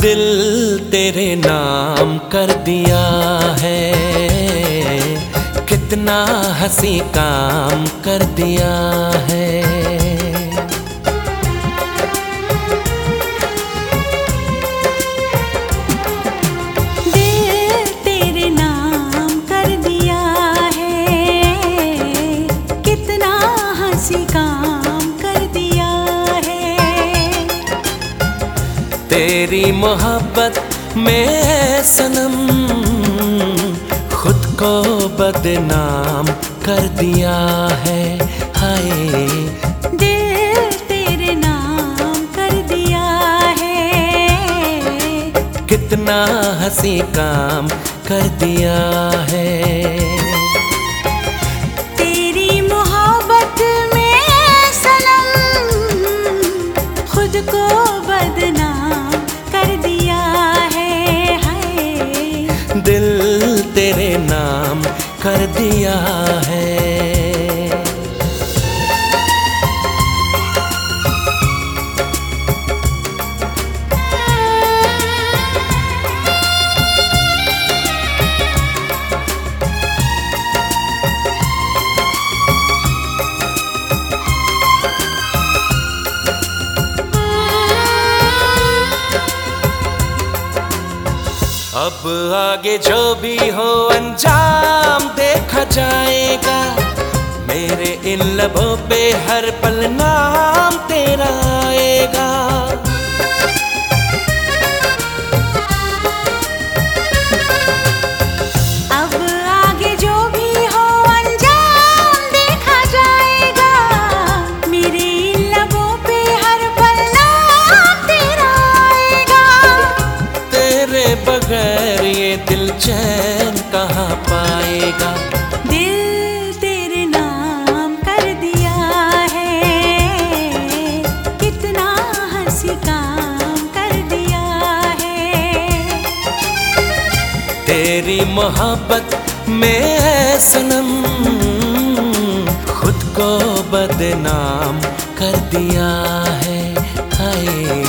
दिल तेरे नाम कर दिया है। कितना हँसी काम कर दिया है। तेरी मोहब्बत में सनम खुद को बदनाम कर दिया है। हाय। दिल तेरे नाम कर दिया है। कितना हँसी काम कर दिया है। है। अब आगे जो भी हो, अंजाम देखा जाएगा। मेरे इन लबों पे हर पल नाम तेरा आएगा। चैन कहाँ पाएगा? दिल तेरे नाम कर दिया है। कितना हँसी काम कर दिया है। तेरी मोहब्बत में सनम खुद को बदनाम कर दिया है। हाय।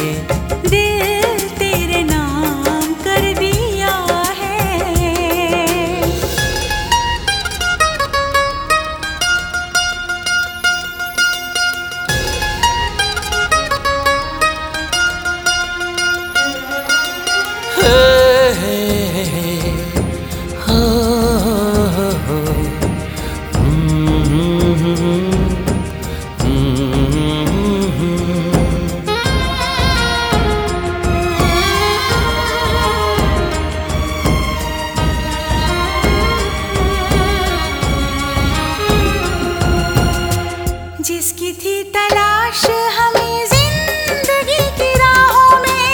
जिसकी थी तलाश हमें ज़िंदगी की राहों में।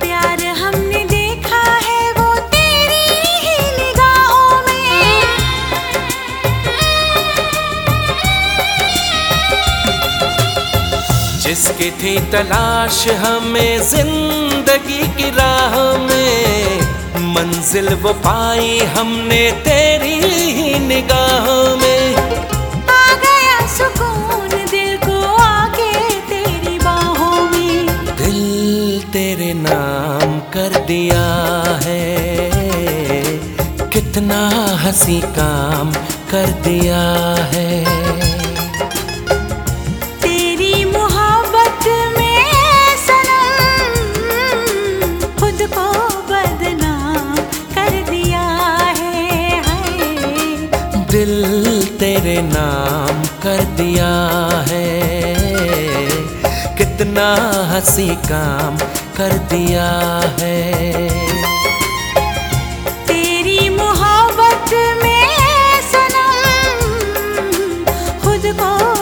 प्यार हमने देखा है वो तेरी ही निगाहों में। जिसकी थी तलाश हमें ज़िंदगी की राह में। मंजिल वो पाई हमने तेरी ही निगाहों में। कितना हँसी काम कर दिया है। तेरी मोहब्बत में खुद को बदनाम कर दिया है। दिल तेरे नाम कर दिया है। कितना हँसी काम कर दिया है। खुद को